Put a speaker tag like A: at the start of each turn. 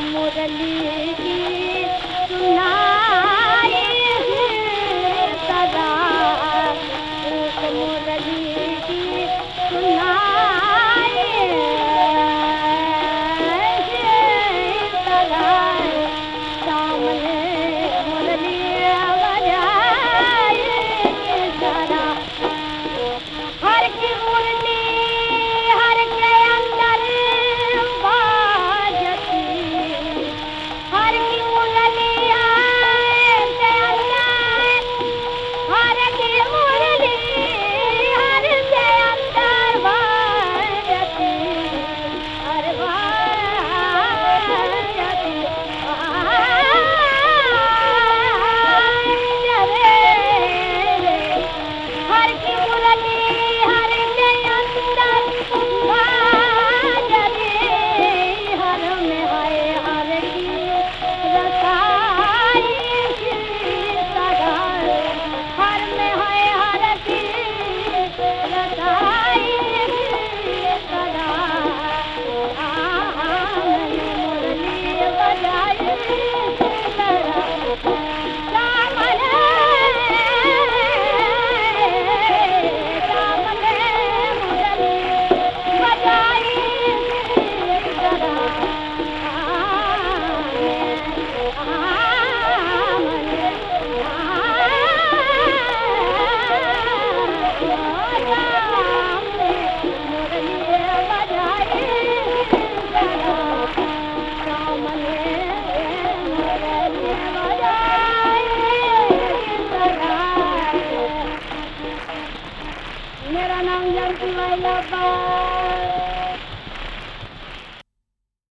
A: مرلی کی سنا الأرض والبحر